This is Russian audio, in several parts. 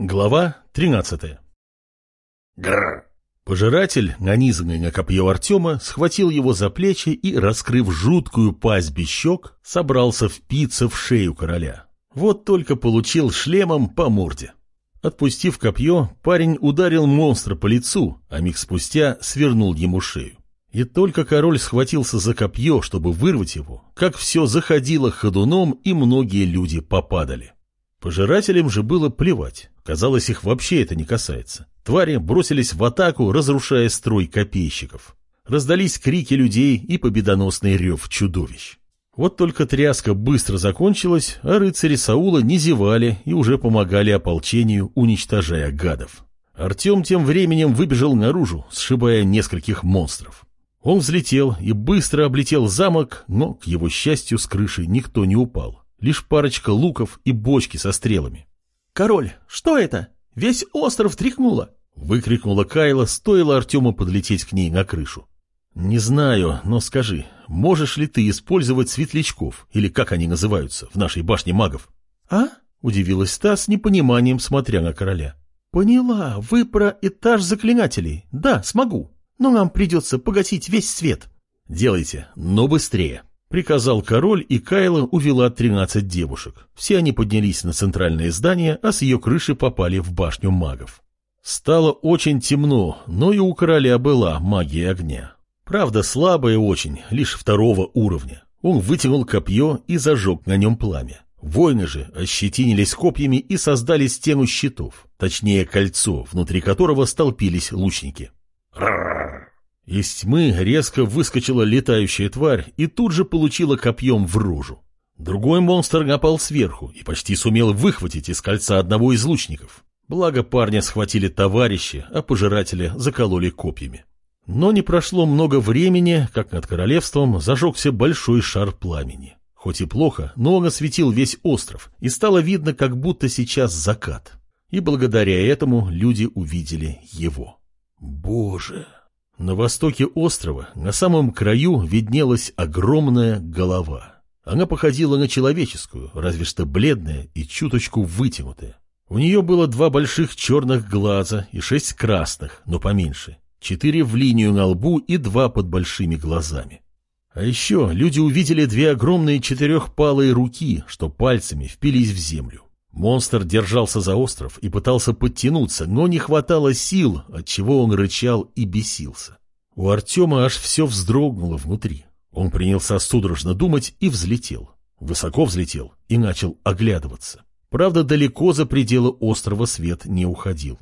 Глава 13 Гррр. Пожиратель, нанизанный на копье Артема, схватил его за плечи и, раскрыв жуткую пасть без щек, собрался впиться в шею короля. Вот только получил шлемом по морде. Отпустив копье, парень ударил монстра по лицу, а миг спустя свернул ему шею. И только король схватился за копье, чтобы вырвать его, как все заходило ходуном и многие люди попадали. Пожирателям же было плевать. Казалось, их вообще это не касается. Твари бросились в атаку, разрушая строй копейщиков. Раздались крики людей и победоносный рев чудовищ. Вот только тряска быстро закончилась, а рыцари Саула не зевали и уже помогали ополчению, уничтожая гадов. Артем тем временем выбежал наружу, сшибая нескольких монстров. Он взлетел и быстро облетел замок, но, к его счастью, с крыши никто не упал. Лишь парочка луков и бочки со стрелами. «Король, что это? Весь остров тряхнуло!» — выкрикнула Кайла, стоило Артему подлететь к ней на крышу. «Не знаю, но скажи, можешь ли ты использовать светлячков, или как они называются, в нашей башне магов?» «А?» — удивилась та с непониманием, смотря на короля. «Поняла, вы про этаж заклинателей. Да, смогу, но нам придется погасить весь свет». «Делайте, но быстрее». Приказал король, и Кайла увела тринадцать девушек. Все они поднялись на центральное здание, а с ее крыши попали в башню магов. Стало очень темно, но и у короля была магия огня. Правда, слабая очень, лишь второго уровня. Он вытянул копье и зажег на нем пламя. Воины же ощетинились копьями и создали стену щитов, точнее кольцо, внутри которого столпились лучники. Из тьмы резко выскочила летающая тварь и тут же получила копьем в рожу. Другой монстр напал сверху и почти сумел выхватить из кольца одного из лучников. Благо парня схватили товарищи, а пожиратели закололи копьями. Но не прошло много времени, как над королевством зажегся большой шар пламени. Хоть и плохо, но он осветил весь остров, и стало видно, как будто сейчас закат. И благодаря этому люди увидели его. Боже! На востоке острова, на самом краю, виднелась огромная голова. Она походила на человеческую, разве что бледная и чуточку вытянутая. У нее было два больших черных глаза и шесть красных, но поменьше. Четыре в линию на лбу и два под большими глазами. А еще люди увидели две огромные четырехпалые руки, что пальцами впились в землю. Монстр держался за остров и пытался подтянуться, но не хватало сил, от чего он рычал и бесился. У Артема аж все вздрогнуло внутри. Он принялся судорожно думать и взлетел. Высоко взлетел и начал оглядываться. Правда, далеко за пределы острова свет не уходил.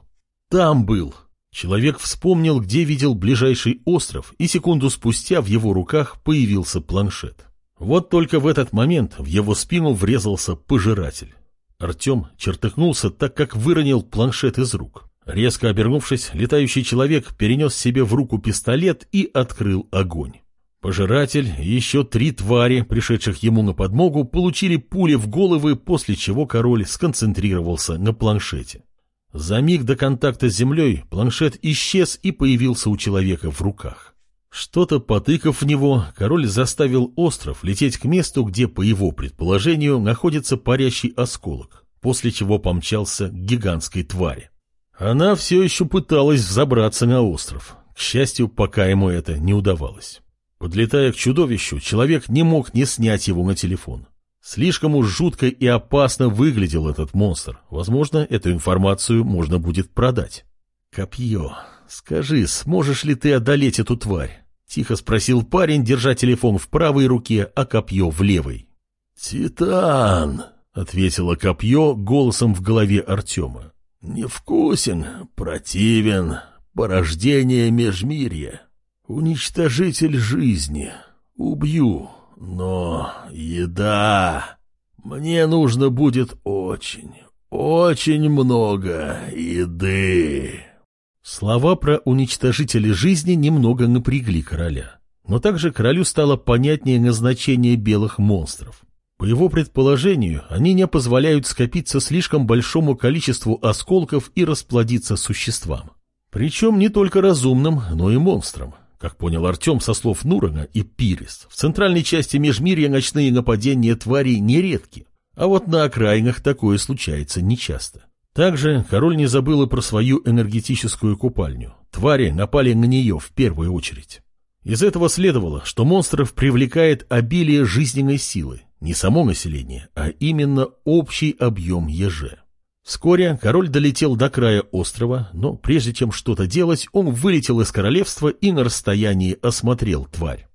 Там был. Человек вспомнил, где видел ближайший остров, и секунду спустя в его руках появился планшет. Вот только в этот момент в его спину врезался пожиратель. Артем чертыхнулся, так как выронил планшет из рук. Резко обернувшись, летающий человек перенес себе в руку пистолет и открыл огонь. Пожиратель и еще три твари, пришедших ему на подмогу, получили пули в головы, после чего король сконцентрировался на планшете. За миг до контакта с землей планшет исчез и появился у человека в руках. Что-то потыкав в него, король заставил остров лететь к месту, где, по его предположению, находится парящий осколок, после чего помчался к гигантской твари. Она все еще пыталась взобраться на остров. К счастью, пока ему это не удавалось. Подлетая к чудовищу, человек не мог не снять его на телефон. Слишком уж жутко и опасно выглядел этот монстр. Возможно, эту информацию можно будет продать. Копье. Скажи, сможешь ли ты одолеть эту тварь? — тихо спросил парень, держа телефон в правой руке, а копье в левой. «Титан!» — ответило копье голосом в голове Артема. «Невкусен, противен, порождение межмирья, уничтожитель жизни. Убью, но еда... Мне нужно будет очень, очень много еды». Слова про уничтожители жизни немного напрягли короля. Но также королю стало понятнее назначение белых монстров. По его предположению, они не позволяют скопиться слишком большому количеству осколков и расплодиться существам. Причем не только разумным, но и монстрам. Как понял Артем со слов Нурана и Пирис, в центральной части Межмирья ночные нападения тварей нередки, а вот на окраинах такое случается нечасто. Также король не забыл и про свою энергетическую купальню. Твари напали на нее в первую очередь. Из этого следовало, что монстров привлекает обилие жизненной силы, не само население, а именно общий объем еже. Вскоре король долетел до края острова, но прежде чем что-то делать, он вылетел из королевства и на расстоянии осмотрел тварь.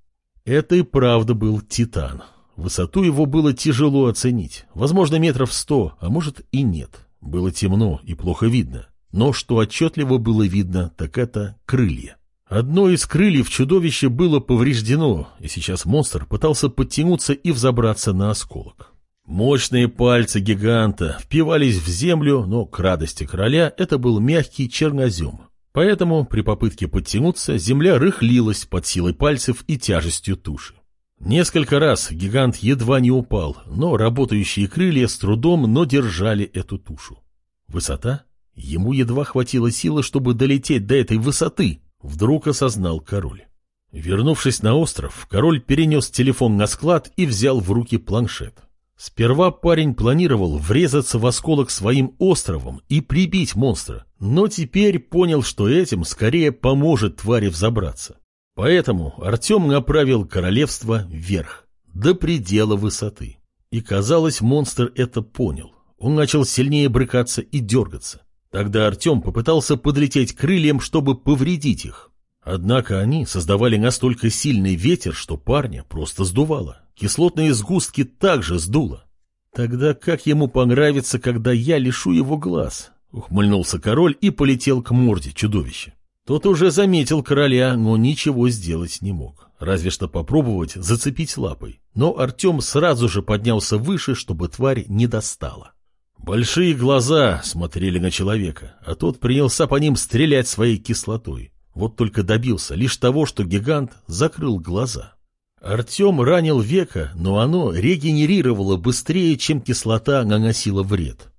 Это и правда был Титан. Высоту его было тяжело оценить, возможно, метров сто, а может и нет. Было темно и плохо видно. Но что отчетливо было видно, так это крылья. Одно из крыльев чудовища было повреждено, и сейчас монстр пытался подтянуться и взобраться на осколок. Мощные пальцы гиганта впивались в землю, но к радости короля это был мягкий чернозем. Поэтому при попытке подтянуться земля рыхлилась под силой пальцев и тяжестью туши. Несколько раз гигант едва не упал, но работающие крылья с трудом, но держали эту тушу. Высота? Ему едва хватило силы, чтобы долететь до этой высоты, Вдруг осознал король. Вернувшись на остров, король перенес телефон на склад и взял в руки планшет. Сперва парень планировал врезаться в осколок своим островом и прибить монстра, но теперь понял, что этим скорее поможет твари взобраться. Поэтому Артем направил королевство вверх, до предела высоты. И казалось, монстр это понял. Он начал сильнее брыкаться и дергаться. Тогда Артем попытался подлететь крыльям, чтобы повредить их. Однако они создавали настолько сильный ветер, что парня просто сдувало. Кислотные сгустки также сдуло. Тогда как ему понравится, когда я лишу его глаз? Ухмыльнулся король и полетел к морде чудовища. Тот уже заметил короля, но ничего сделать не мог. Разве что попробовать зацепить лапой. Но Артем сразу же поднялся выше, чтобы тварь не достала. Большие глаза смотрели на человека, а тот принялся по ним стрелять своей кислотой. Вот только добился лишь того, что гигант закрыл глаза. Артем ранил века, но оно регенерировало быстрее, чем кислота наносила вред.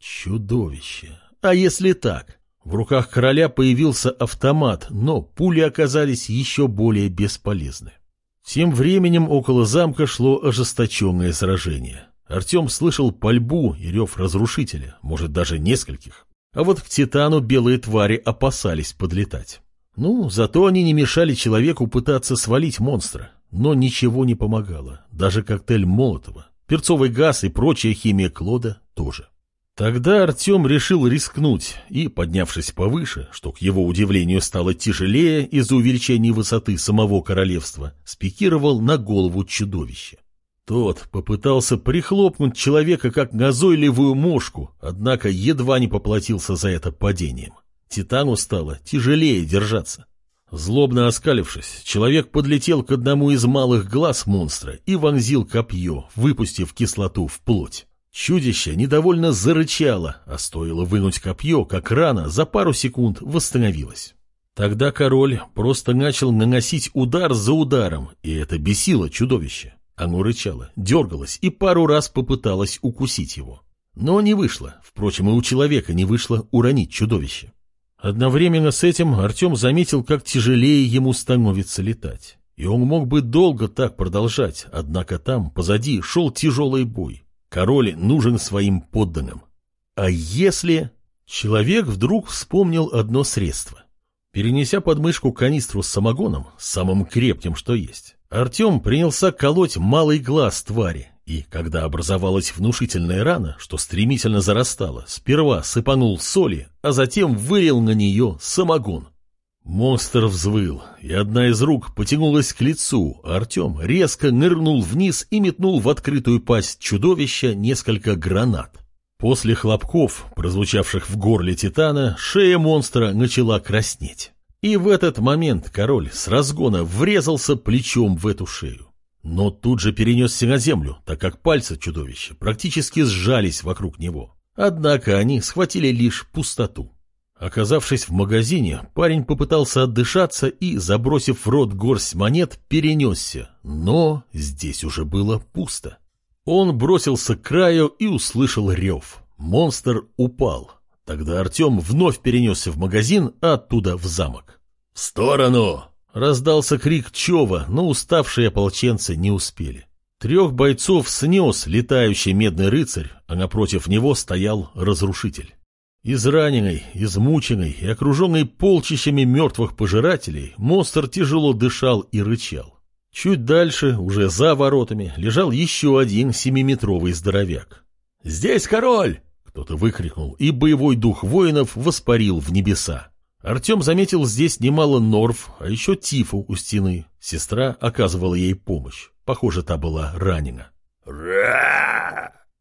Чудовище! А если так? В руках короля появился автомат, но пули оказались еще более бесполезны. Тем временем около замка шло ожесточенное сражение. Артем слышал пальбу и рев разрушителя, может, даже нескольких. А вот к Титану белые твари опасались подлетать. Ну, зато они не мешали человеку пытаться свалить монстра. Но ничего не помогало, даже коктейль Молотова, перцовый газ и прочая химия Клода тоже. Тогда Артем решил рискнуть и, поднявшись повыше, что к его удивлению стало тяжелее из-за увеличения высоты самого королевства, спикировал на голову чудовища. Тот попытался прихлопнуть человека как назойливую мошку, однако едва не поплатился за это падением. Титану стало тяжелее держаться. Злобно оскалившись, человек подлетел к одному из малых глаз монстра и вонзил копье, выпустив кислоту в плоть. Чудище недовольно зарычало, а стоило вынуть копье, как рана за пару секунд восстановилась. Тогда король просто начал наносить удар за ударом, и это бесило чудовище. Оно рычало, дергалось и пару раз попыталось укусить его. Но не вышло. Впрочем, и у человека не вышло уронить чудовище. Одновременно с этим Артем заметил, как тяжелее ему становится летать. И он мог бы долго так продолжать, однако там, позади, шел тяжелый бой. Король нужен своим подданным. А если... Человек вдруг вспомнил одно средство. Перенеся под мышку канистру с самогоном, самым крепким, что есть, Артем принялся колоть малый глаз твари, и, когда образовалась внушительная рана, что стремительно зарастала, сперва сыпанул соли, а затем вылил на нее самогон. Монстр взвыл, и одна из рук потянулась к лицу, а Артем резко нырнул вниз и метнул в открытую пасть чудовища несколько гранат. После хлопков, прозвучавших в горле Титана, шея монстра начала краснеть. И в этот момент король с разгона врезался плечом в эту шею. Но тут же перенесся на землю, так как пальцы чудовища практически сжались вокруг него. Однако они схватили лишь пустоту. Оказавшись в магазине, парень попытался отдышаться и, забросив в рот горсть монет, перенесся. Но здесь уже было пусто. Он бросился к краю и услышал рев. Монстр упал. Тогда Артем вновь перенесся в магазин, а оттуда в замок. «В сторону!» — раздался крик Чова, но уставшие ополченцы не успели. Трех бойцов снес летающий медный рыцарь, а напротив него стоял разрушитель. Израненный, измученный и окруженный полчищами мертвых пожирателей, монстр тяжело дышал и рычал. Чуть дальше, уже за воротами, лежал еще один семиметровый здоровяк. «Здесь король!» — кто-то выкрикнул, и боевой дух воинов воспарил в небеса. Артем заметил здесь немало норф, а еще Тифу у стены. Сестра оказывала ей помощь. Похоже, та была ранена.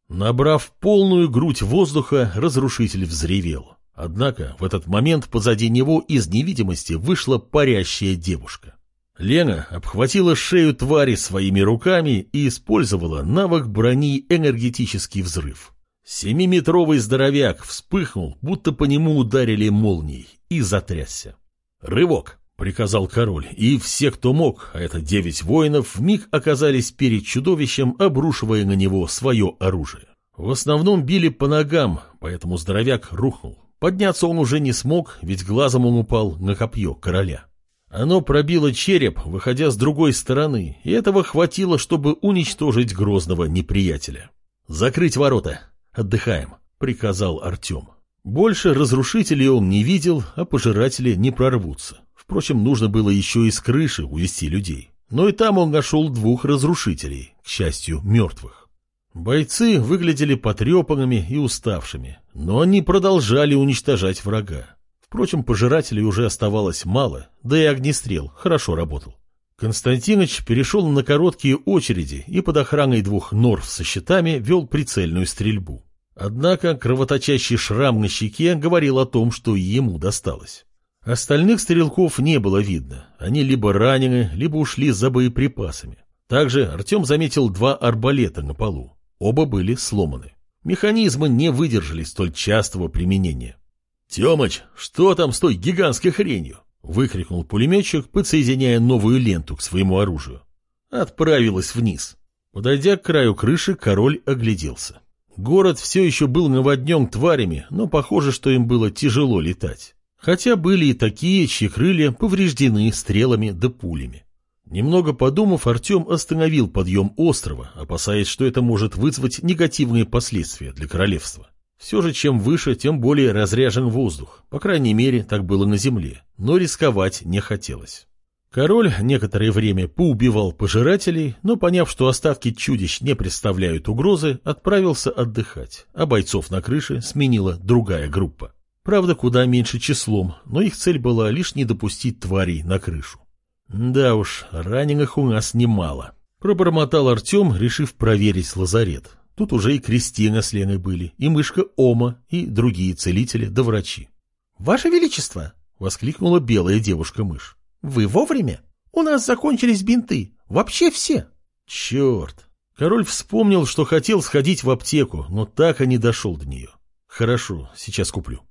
Набрав полную грудь воздуха, разрушитель взревел. Однако в этот момент позади него из невидимости вышла парящая девушка. Лена обхватила шею твари своими руками и использовала навык брони энергетический взрыв. Семиметровый здоровяк вспыхнул, будто по нему ударили молнией, и затрясся. «Рывок!» — приказал король, и все, кто мог, а это девять воинов, вмиг оказались перед чудовищем, обрушивая на него свое оружие. В основном били по ногам, поэтому здоровяк рухнул. Подняться он уже не смог, ведь глазом он упал на копье короля. Оно пробило череп, выходя с другой стороны, и этого хватило, чтобы уничтожить грозного неприятеля. «Закрыть ворота! Отдыхаем!» — приказал Артем. Больше разрушителей он не видел, а пожиратели не прорвутся. Впрочем, нужно было еще и с крыши увести людей. Но и там он нашел двух разрушителей, к счастью, мертвых. Бойцы выглядели потрепанными и уставшими, но они продолжали уничтожать врага. Впрочем, пожирателей уже оставалось мало, да и огнестрел хорошо работал. Константинович перешел на короткие очереди и под охраной двух норв со щитами вел прицельную стрельбу. Однако кровоточащий шрам на щеке говорил о том, что ему досталось. Остальных стрелков не было видно. Они либо ранены, либо ушли за боеприпасами. Также Артем заметил два арбалета на полу. Оба были сломаны. Механизмы не выдержали столь частого применения. «Темыч, что там с той гигантской хренью?» — выкрикнул пулеметчик, подсоединяя новую ленту к своему оружию. Отправилась вниз. Подойдя к краю крыши, король огляделся. Город все еще был наводнен тварями, но похоже, что им было тяжело летать. Хотя были и такие, чьи крылья повреждены стрелами да пулями. Немного подумав, Артем остановил подъем острова, опасаясь, что это может вызвать негативные последствия для королевства. Все же, чем выше, тем более разряжен воздух. По крайней мере, так было на земле. Но рисковать не хотелось. Король некоторое время поубивал пожирателей, но, поняв, что остатки чудищ не представляют угрозы, отправился отдыхать, а бойцов на крыше сменила другая группа. Правда, куда меньше числом, но их цель была лишь не допустить тварей на крышу. Да уж, раненых у нас немало. Пробормотал Артем, решив проверить лазарет. Тут уже и Кристина с Леной были, и мышка Ома, и другие целители да врачи. — Ваше Величество! — воскликнула белая девушка-мышь. Вы вовремя? У нас закончились бинты. Вообще все. Черт. Король вспомнил, что хотел сходить в аптеку, но так и не дошел до нее. Хорошо, сейчас куплю.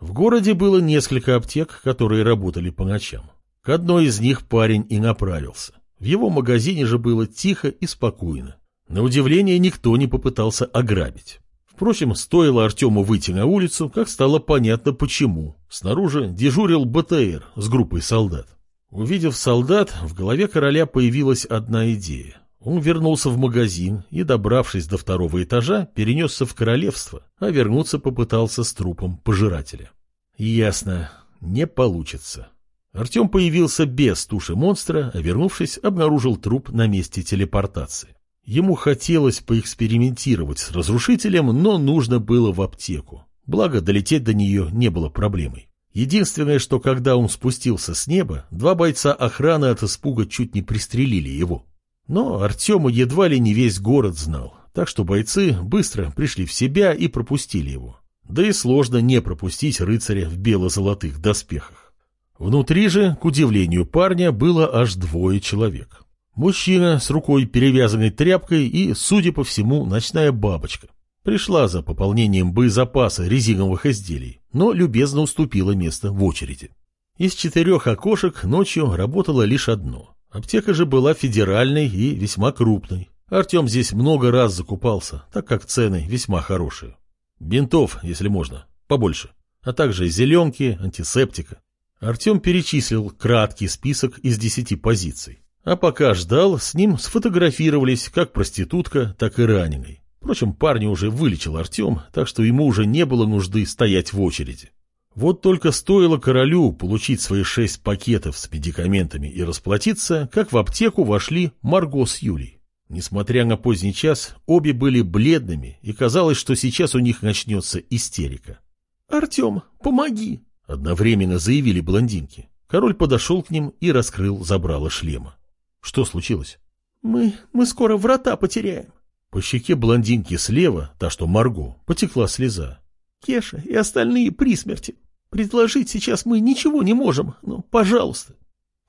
В городе было несколько аптек, которые работали по ночам. К одной из них парень и направился. В его магазине же было тихо и спокойно. На удивление никто не попытался ограбить. Впрочем, стоило Артему выйти на улицу, как стало понятно почему. Снаружи дежурил БТР с группой солдат. Увидев солдат, в голове короля появилась одна идея. Он вернулся в магазин и, добравшись до второго этажа, перенесся в королевство, а вернуться попытался с трупом пожирателя. Ясно, не получится. Артем появился без туши монстра, а вернувшись, обнаружил труп на месте телепортации. Ему хотелось поэкспериментировать с разрушителем, но нужно было в аптеку. Благо, долететь до нее не было проблемой. Единственное, что когда он спустился с неба, два бойца охраны от испуга чуть не пристрелили его. Но Артема едва ли не весь город знал, так что бойцы быстро пришли в себя и пропустили его. Да и сложно не пропустить рыцаря в бело-золотых доспехах. Внутри же, к удивлению парня, было аж двое человек. Мужчина с рукой перевязанной тряпкой и, судя по всему, ночная бабочка. Пришла за пополнением боезапаса резиновых изделий, но любезно уступила место в очереди. Из четырех окошек ночью работало лишь одно. Аптека же была федеральной и весьма крупной. Артем здесь много раз закупался, так как цены весьма хорошие. Бинтов, если можно, побольше, а также зеленки, антисептика. Артем перечислил краткий список из десяти позиций. А пока ждал, с ним сфотографировались как проститутка, так и раненый. Впрочем, парня уже вылечил Артем, так что ему уже не было нужды стоять в очереди. Вот только стоило королю получить свои шесть пакетов с медикаментами и расплатиться, как в аптеку вошли Марго с Юлей. Несмотря на поздний час, обе были бледными, и казалось, что сейчас у них начнется истерика. «Артем, помоги!» — одновременно заявили блондинки. Король подошел к ним и раскрыл забрало шлема. Что случилось? «Мы... мы скоро врата потеряем». По щеке блондинки слева, та что Марго, потекла слеза. «Кеша и остальные при смерти. Предложить сейчас мы ничего не можем, но, пожалуйста.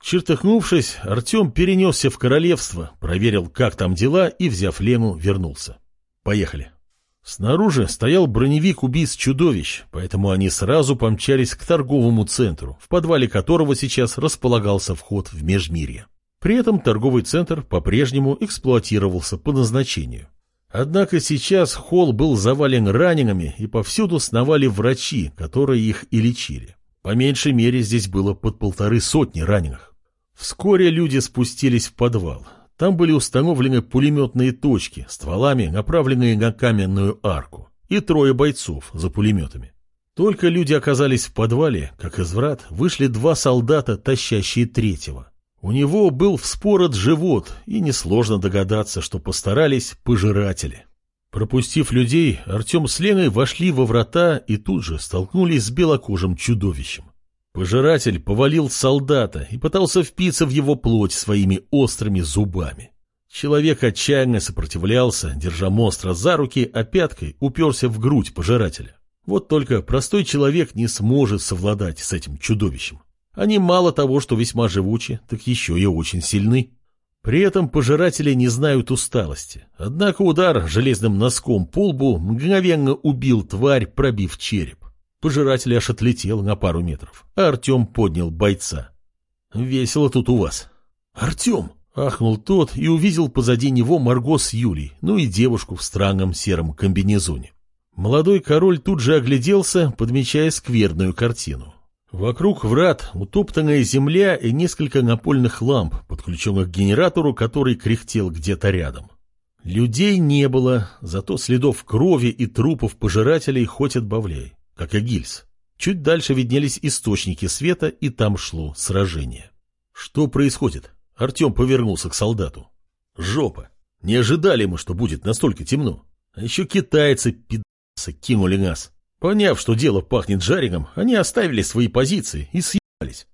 Чертыхнувшись, Артем перенесся в королевство, проверил, как там дела, и, взяв Лену, вернулся. Поехали. Снаружи стоял броневик убийц-чудовищ, поэтому они сразу помчались к торговому центру, в подвале которого сейчас располагался вход в Межмирье. При этом торговый центр по-прежнему эксплуатировался по назначению. Однако сейчас холл был завален ранеными, и повсюду сновали врачи, которые их и лечили. По меньшей мере здесь было под полторы сотни раненых. Вскоре люди спустились в подвал. Там были установлены пулеметные точки, стволами, направленные на каменную арку, и трое бойцов за пулеметами. Только люди оказались в подвале, как из врат вышли два солдата, тащащие третьего. У него был вспорот живот, и несложно догадаться, что постарались пожиратели. Пропустив людей, Артем с Леной вошли во врата и тут же столкнулись с белокожим чудовищем. Пожиратель повалил солдата и пытался впиться в его плоть своими острыми зубами. Человек отчаянно сопротивлялся, держа монстра за руки, а пяткой уперся в грудь пожирателя. Вот только простой человек не сможет совладать с этим чудовищем. Они мало того, что весьма живучи, так еще и очень сильны. При этом пожиратели не знают усталости. Однако удар железным носком по лбу мгновенно убил тварь, пробив череп. Пожиратель аж отлетел на пару метров, а Артем поднял бойца. «Весело тут у вас». «Артем!» — ахнул тот и увидел позади него Марго с Юлей, ну и девушку в странном сером комбинезоне. Молодой король тут же огляделся, подмечая скверную картину. Вокруг врат утоптанная земля и несколько напольных ламп, подключенных к генератору, который кряхтел где-то рядом. Людей не было, зато следов крови и трупов пожирателей хоть отбавляй, как и гильз. Чуть дальше виднелись источники света, и там шло сражение. Что происходит? Артем повернулся к солдату. Жопа. Не ожидали мы, что будет настолько темно. А еще китайцы, пидасы, кинули нас. Поняв, что дело пахнет жареным, они оставили свои позиции и съебались.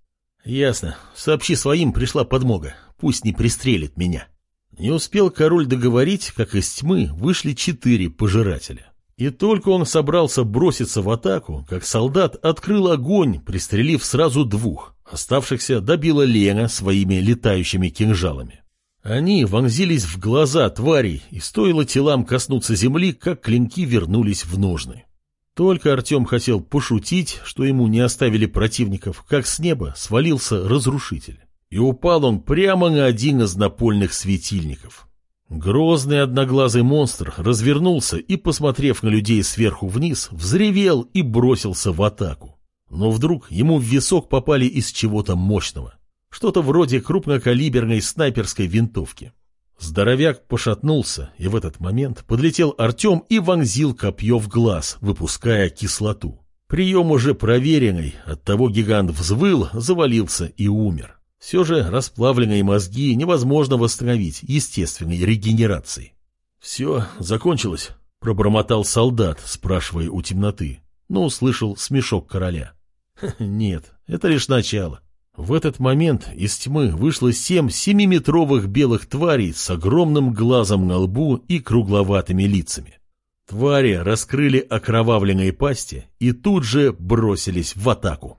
Ясно. Сообщи своим, пришла подмога. Пусть не пристрелит меня. Не успел король договорить, как из тьмы вышли четыре пожирателя. И только он собрался броситься в атаку, как солдат открыл огонь, пристрелив сразу двух. Оставшихся добила Лена своими летающими кинжалами. Они вонзились в глаза тварей, и стоило телам коснуться земли, как клинки вернулись в ножны. Только Артем хотел пошутить, что ему не оставили противников, как с неба свалился разрушитель. И упал он прямо на один из напольных светильников. Грозный одноглазый монстр развернулся и, посмотрев на людей сверху вниз, взревел и бросился в атаку. Но вдруг ему в висок попали из чего-то мощного. Что-то вроде крупнокалиберной снайперской винтовки. Здоровяк пошатнулся, и в этот момент подлетел Артем и вонзил копье в глаз, выпуская кислоту. Прием уже проверенный, оттого гигант взвыл, завалился и умер. Все же расплавленные мозги невозможно восстановить естественной регенерацией. «Все, закончилось», — пробормотал солдат, спрашивая у темноты, но услышал смешок короля. «Нет, это лишь начало. В этот момент из тьмы вышло семь семиметровых белых тварей с огромным глазом на лбу и кругловатыми лицами. Твари раскрыли окровавленные пасти и тут же бросились в атаку.